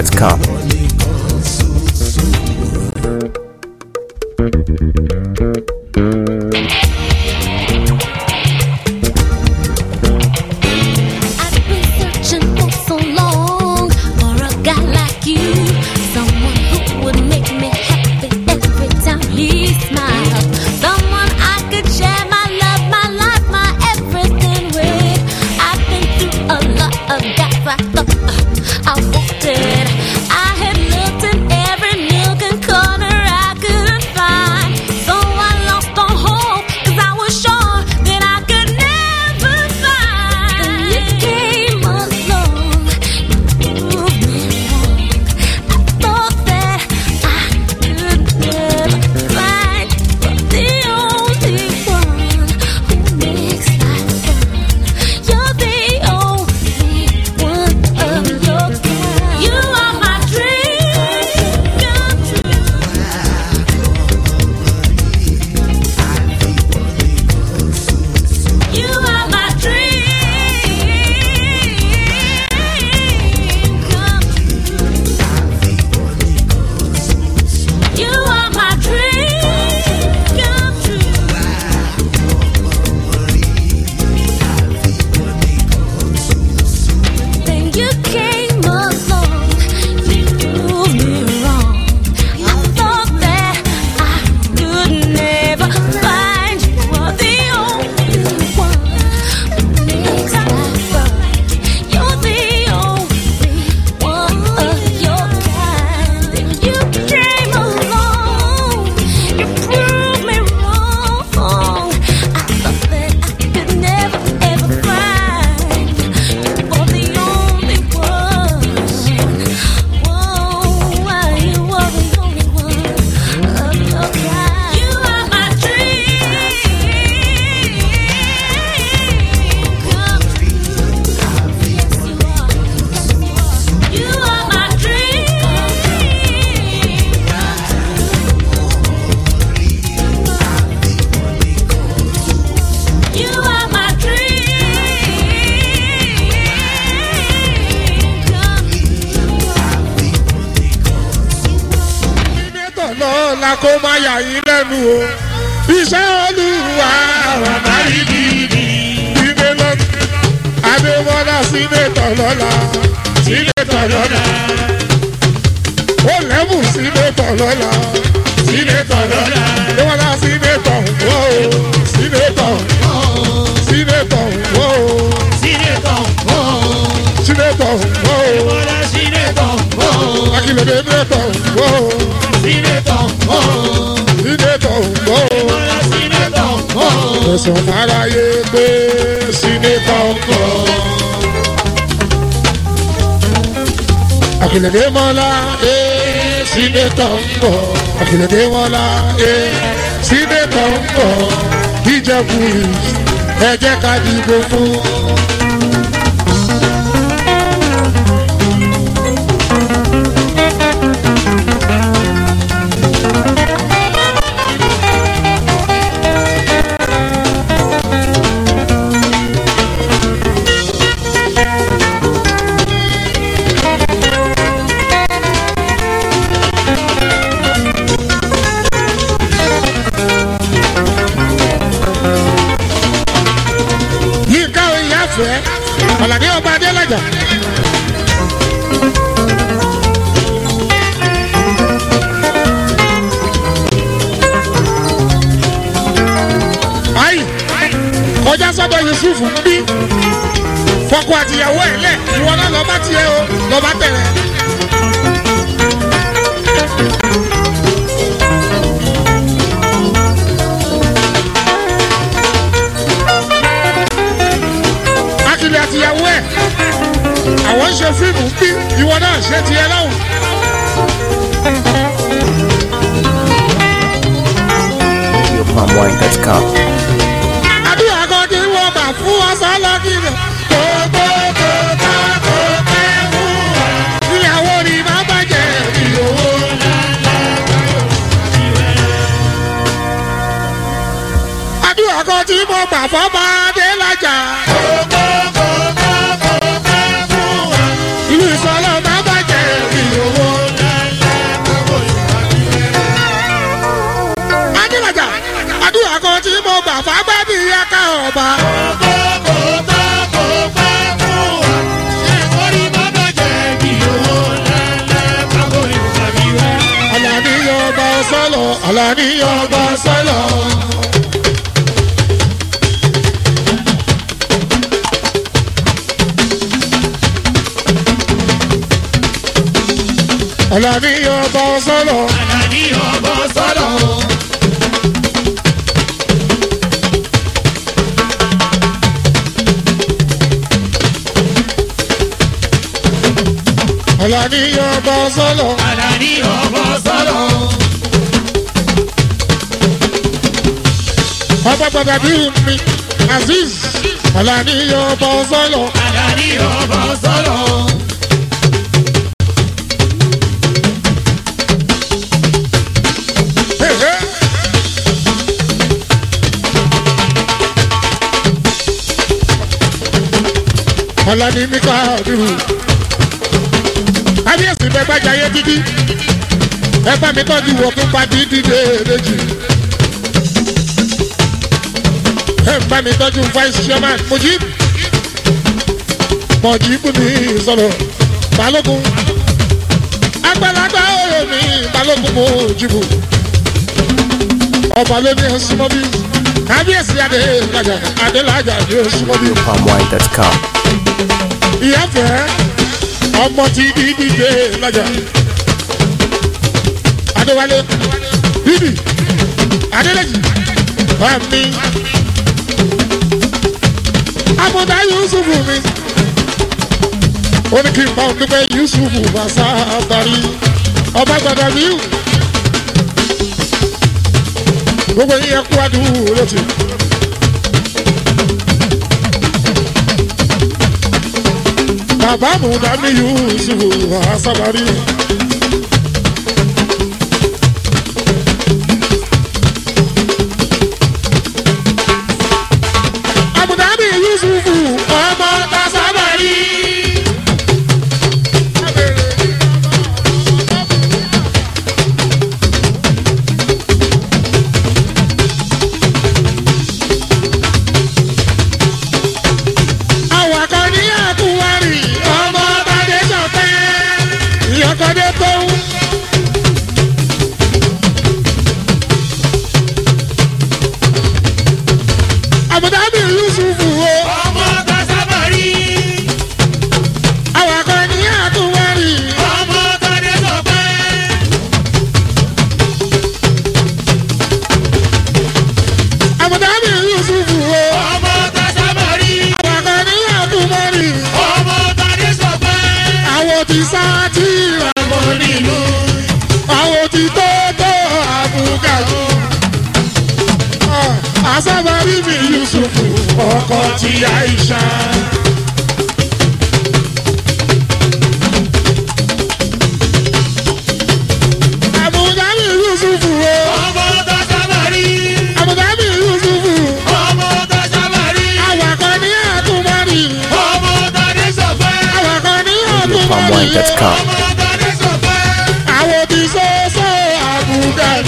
It's come. kó má yà yín lẹ́nu o. iṣẹ́ olúwa ọ̀nà ìdílé ìdílé lọ́nà adébọ́lá sínétọ̀ lọ́la sínétọ̀ lọ́la ó lẹ́mù sínétọ̀ lọ́la sínétọ̀ lọ́la adébọ́lá sínétọ̀ wọ́ o sínétọ̀ sínétọ̀ wọ́ o sínétọ̀ wọ́ o sínétọ̀ wọ́ o adébọ́lá sínétọ̀ wọ́ o akílódé sínétọ̀ wọ́ o sínétọ̀ ń bọ̀. sínétọ̀ ń bọ̀. ìmọ̀lá sínétọ̀ ń bọ̀. kẹsàn fàráyé pé sínétọ̀ ń bọ̀. àkìlẹ̀dé mọ́lá ẹ sínétọ̀ ń àkìlẹ̀dé mọ́lá ẹ sínétọ̀ ń bọ̀. ìjẹ̀bù ká dìbò fún. yusuf ń bí fọkọ àtìyàwó ẹ̀ lẹ̀ ìwọ náà lọ́ọ́ bá tiẹ̀ o lọ́ọ́ bá tẹ̀rẹ̀. akílẹ̀ àtìyàwó ẹ̀ àwọn ń ṣe fíìmù ń bí ìwọ náà ṣe tiẹ̀ lọ́hùn. Palmwine.com fún ọsàn lọ́gìrì. kòtò kòtò kòtò wa. ìyàwó ni má bàjẹ́ ìyòwò lálá báyọ̀ sí rẹ̀. àdúrà kan Àlàbí yóò bọ́ sọ́lọ̀. Àlàbí yóò bọ́ sọ́lọ̀. Àlàbí yóò bọ́ sọ́lọ̀. Àlàbí yóò bọ́ Ọba gbọ́dọ̀ bí mi Aziz. Àlàbí yóò bọ́ sọ́lọ̀. Àlàbí yóò ọ̀la ní nípa ọ̀dúnrún kábíyèsí bẹ́gbàjà yé dídí ẹ bá mi tọ́jú wọ fún pa dídí déédéjì ẹ bá mi tọ́jú vice chairman mojib mojib ní ìsọ̀rọ̀ balógun àgbàlagbà òye mi balógun mojibu ọba lóní ẹsùn mọ́bí kábíyèsí adé lájà adé lájà ni ó sùn ìyáfẹ́ ọmọ ti dídì dé lọ́jà adéwálé dídì adélèjì bàmí amọ̀dá yusuf mi ó ní kí n bá òun pé yusuf bàṣà àtàrí ọba gbàdá bíu gbogbo yín ẹ kú adùn lóṣù. bàbá mu dání yusuf asabari. Isa.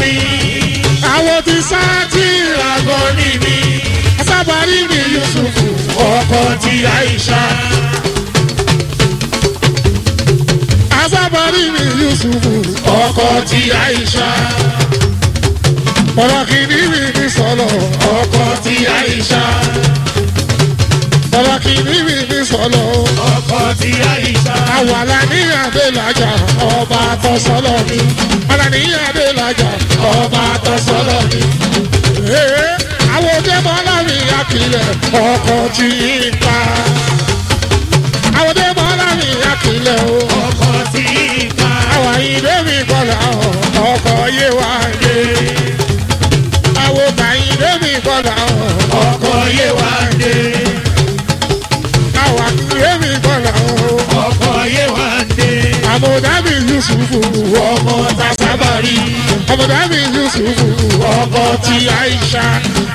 mi. Àwọn ti sá tí ìràgọ́ ní mi. Asábàárì mi Yusufu, ọkọ ti Aisha. Asábàárì mi Yusufu, ọkọ ti Aisha. Bọ̀dọ̀ kìíní mi ní sọ̀lọ̀, ọkọ ti Aisha. Bọ̀dọ̀ kìíní mi ní sọ́lọ́. ọkọ̀ tí àyíká. àwọn aláníyàn dé làjà ọba tó sọ́lọ́ mi. aláníyàn dé làjà ọba tó sọ́lọ́ mi. àwọn ọdẹ mọ alámi akilẹ̀ ọkọ̀ tí ìka. àwọn ọdẹ mọ alámi o. ọkọ̀ tí ìka. àwọn ìdè mi kọlà ọkọ̀ yé wa dé. àwọn ọba ìdè mi kọlà ọkọ̀ yé wa dé. ọmọdé mi Yusufu ọkọ tasabari ọmọdé mi Yusufu ọkọ ti Aisha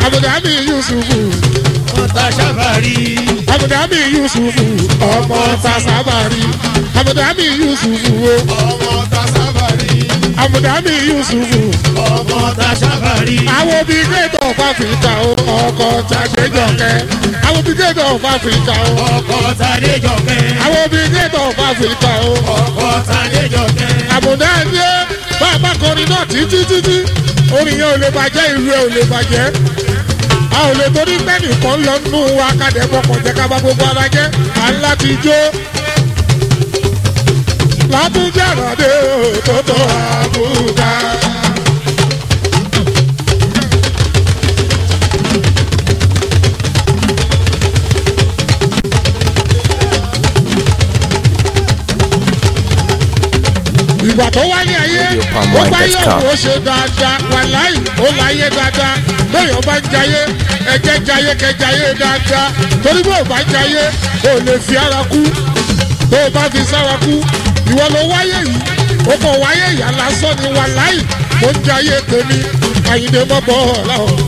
ọmọdé mi Yusufu ọkọ tasabari ọmọdé mi Yusufu ọkọ tasabari ọmọdé mi Yusufu ọkọ tasabari. Amudami Yusufu. Ọkọ Tashafari. Àwọn bíi gẹ́tọ̀ ọ̀pá Africa o. Ọkọ Tadéjọkẹ́. Àwọn bíi gẹ́tọ̀ ọ̀pá Africa o. Ọkọ Tadéjọkẹ́. Àwọn bíi gẹ́tọ̀ ọ̀pá Africa o. Ọkọ Tadéjọkẹ́. Àmùdání bàbá kọrin náà títí títí. Orin yẹn ò lè bàjẹ́ ìlú ẹ̀ ò lè bàjẹ́. A ò lè torí pẹ́ nìkan lọ nínú wa kàdé mọ́kànjẹ́ ká bá gbogbo ara jẹ́. À ń jó látúndé àròdé òtótó àbúgá. ìgbà tó wá ní ayé ó bá yẹ kó ṣe dáadáa wàláì ó láyé dáadáa lóyún bá ń jayé ẹjẹ jayé kẹjayé dáadáa torí bó bá ń jayé ó lè fi ara kú tó bá fi sára kú ìwọ ló wáyé yìí ó kàn wáyé ìyá lásán ni wà láì mo ń jẹ ayé tèmi àyìnbó mọ́ bọ́ ọ̀la ọ̀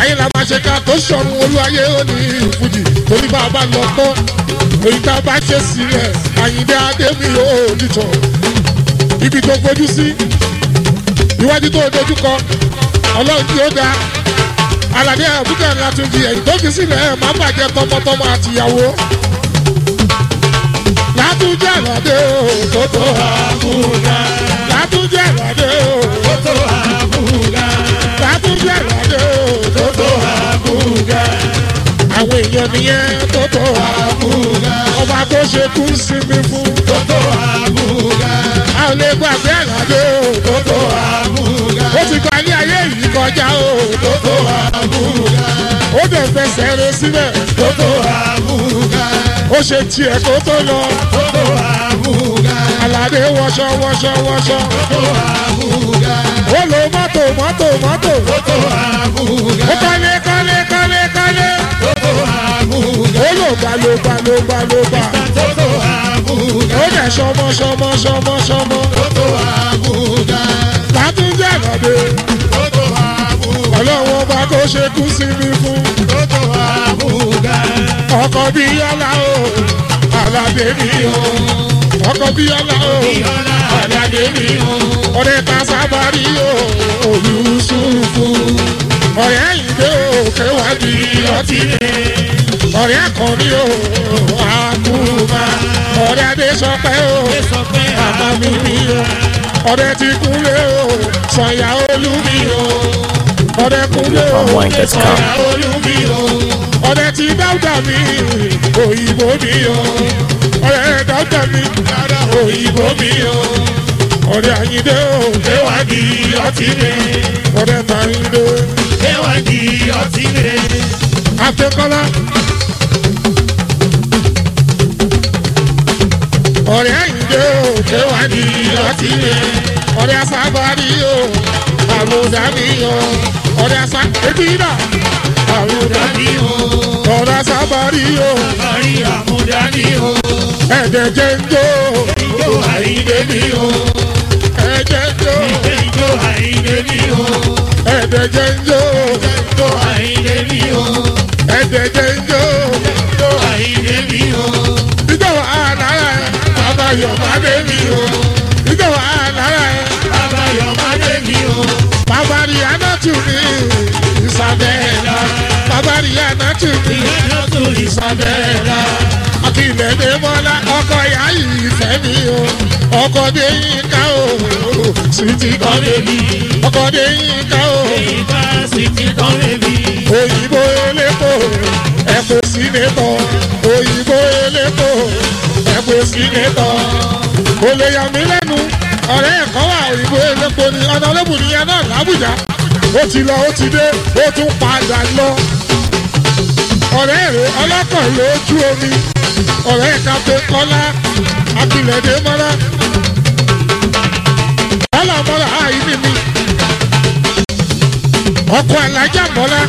ayé la máa ṣe ká tó ṣọ̀run olú ayé ó ní ìfújì torí bá a bá lọ tọ́ èyí tá a bá ṣe sí rẹ̀ àyìnbó adé mi ò dìtọ̀ ibi tó fojú sí iwájú tó dojúkọ ọlọ́run tí ó ga aládé àbúkẹ́ ńlá tún di ẹ̀yìn tó kì sílẹ̀ máa bàjẹ́ tọmọtọmọ àtìyàwó látúnjẹ ìwádé o tó tó àbúdá látúnjẹ ìwádé o tó tó àbúdá látúnjẹ ìwádé o tó tó àbúdá àwọn èèyàn nìyẹn tó tó àbúdá ọba tó ṣe kú sí mi fún tó tó àbúdá àwọn lè gbàgbé ìwádé o tó tó ó ti kọ́ ilé ayé yìí kọjá o tó tó ó dẹ̀ fẹsẹ̀ rẹ síbẹ̀ tó ó ṣe tiẹ̀ kó tó lọ. Kókó àbúgà. Àlàdé wọṣọ wọṣọ wọṣọ. Kókó àbúgà. Ó lo mọ́tò mọ́tò mọ́tò. Kókó àbúgà. Ó kọ́lé kọ́lé kọ́lé kọ́lé. Kókó àbúgà. Ó lò balóba lóba lóba. Kókó àbúgà. Ó dẹ̀ ṣọmọ ṣọmọ ṣọmọ ṣọmọ. Kókó àbúgà. Látúndé àlọ́dé. Ọlọ́wọ́ bá kó ṣe kú sí mi fún. Kókó àbúgà ọkọ Bíọ́lá o aládé mi o ọkọ Bíọ́lá o aládé mi o ọ̀rẹ́ Pasabari o Olúṣúfù ọ̀rẹ́ ìdè o kẹwàdí ọtí mi ọ̀rẹ́ akọni o àkùnbà ọ̀rẹ́ Adésọpẹ́ o àmàmì mi o ọ̀rẹ́ Tìkúnlé o Sànyà Olúmi o o, ọ̀rẹ́ ti dáúdà mi òyìnbó mi o ọ̀rẹ́ dáúdà mi òyìnbó mi o ọ̀rẹ́ àyíndé o ṣéwádì ọtí mi ọ̀rẹ́ màáyíndé ṣéwádì ọtí mi. afẹ́kọ́lá. ọ̀rẹ́ àyíndé o ṣéwádì ọtí mi ọ̀rẹ́ sábàárì o àrùdà bí o ọ̀dà sá ebi náà àrùdà bí o ọ̀dà sá bari o bari àmúdà bí o ẹ̀jẹ̀ jẹ́ ń jó ìjó àìdè bí o ẹ̀jẹ̀ ń jó ìjó àìdè bí o ẹ̀jẹ̀ jẹ́ ń jó ìjó àìdè bí o ẹ̀jẹ̀ jẹ́ ń Tumi Isabella bàbá Rihanna Tumi Isabella akíndéde Bọ́lá ọkọ ìyá yìí fẹ́mi o ọkọ Déyínká o sweet kan baby ọkọ Déyínká o sweet kan baby òyìnbó elépo ẹ̀kọ́ sínétọ̀ òyìnbó elépo ẹ̀kọ́ sínétọ̀ kò lè yà mí lẹ́nu ọ̀rẹ́ ni ọ̀nà olóbùnìyàn náà làbújá ó ti lọ ó ti dé ó tún padà lọ. ọ̀rẹ́ rẹ̀ ọlọ́kàn lójú omi ọ̀rẹ́ kàfé kọ́lá akilẹ̀dé mọ́lá. bọ́lá mọ́lá àìní mi ọkọ̀ alájà mọ́lá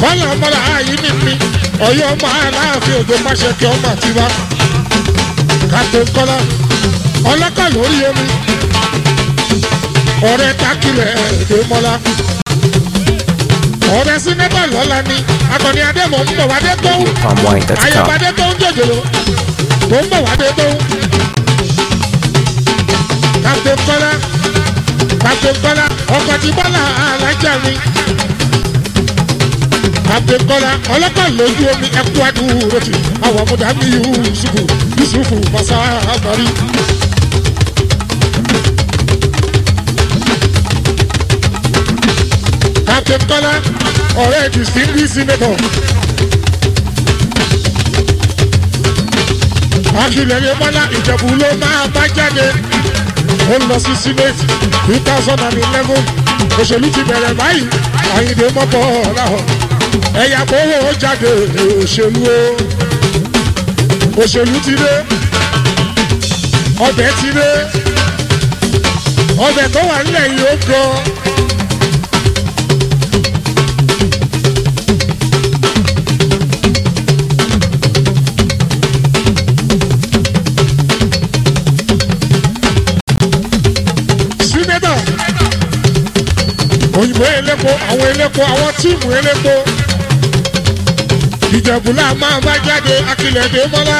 bọ́lá mọ́lá àìní mi ọ̀yọ́ ọmọ aláàfin òjò máṣẹ́kẹ́ ọmọ àtiwá kàfé kọ́lá ọlọ́kàn lórí omi ọ̀rẹ́ takilẹ̀ èdè mọ́lá ọ̀rẹ́ sínẹ́bà lọ́la ni akọni adémọ̀ ń bọ̀ wá dé tó ayọ̀bá dé tó ń jòjòló tó ń bọ̀ wá dé tó. captain kọ́lá captain kọ́lá ọkọ̀ ti bọ́lá alájà mi captain kọ́lá ọlọ́pàá lójú omi ẹ̀kú adúró ti àwọn ọmọdé mi yùú yusufu yusufu fasa àgbárí. captain kọ́lá ọ̀rẹ́ distinguished senator. akilẹ̀lẹ̀ bọ́lá ìjẹ̀bù ló máa bá jáde ó lọ sí senate two thousand and eleven òṣèlú ti bẹ̀rẹ̀ báyìí àyìndé mọ́bọ̀ ọ̀làhọ̀ ẹ̀yà kówó jáde òṣèlú o òṣèlú ti dé ọbẹ̀ ti dé ọbẹ̀ tó wà nílẹ̀ yìí ó gan. elépo àwọn elépo àwọn tíìmù elépo ìjẹ̀bù náà máa bá jáde akilẹ̀ dé mọ́lá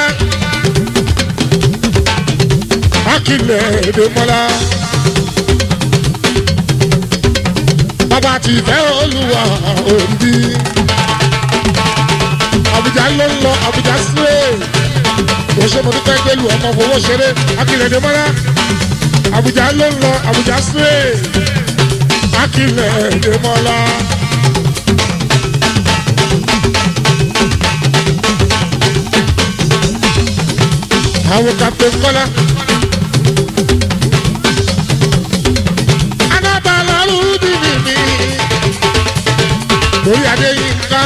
akilẹ̀ dé mọ́lá. bàbá ti fẹ́ olúwa òǹdí àbújá ló ń lọ àbújá sílẹ̀ òṣèlú tó fẹ́ gbẹ́lu ọmọ fowó ṣeré akilẹ̀ dé mọ́lá àbújá ló ń lọ àbújá sílẹ̀ akílẹ̀ Adémọ́lá. àwọn kàpé kọ́lá. adábàlá rúdì nìmí lórí Adéyínká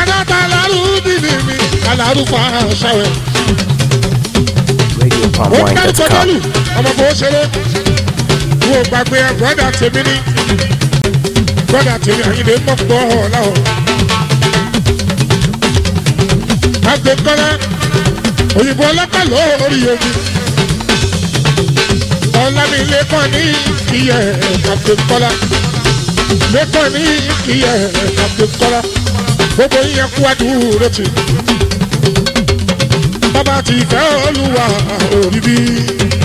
adábàlá rúdì nìmí alárúfà ṣàwẹ̀. ó dárúkọ dálù ọmọ bó ṣeré wo gbàgbé ẹ bọ́dà tèmi ní bọ́dà tèmi àyìnlé mọ̀pọ̀ ọ̀họ̀ láwọ̀. agbẹ́kọ́lá òyìnbó ọlọ́pàá lórí omi ọlámilé kan ní ìyẹ̀ agbẹ́kọ́lá lẹ́kàn ní ìyẹ̀ agbẹ́kọ́lá gbogbo yíyan kú àdúró tì bàbá ti fẹ́ olúwa òbí bíi.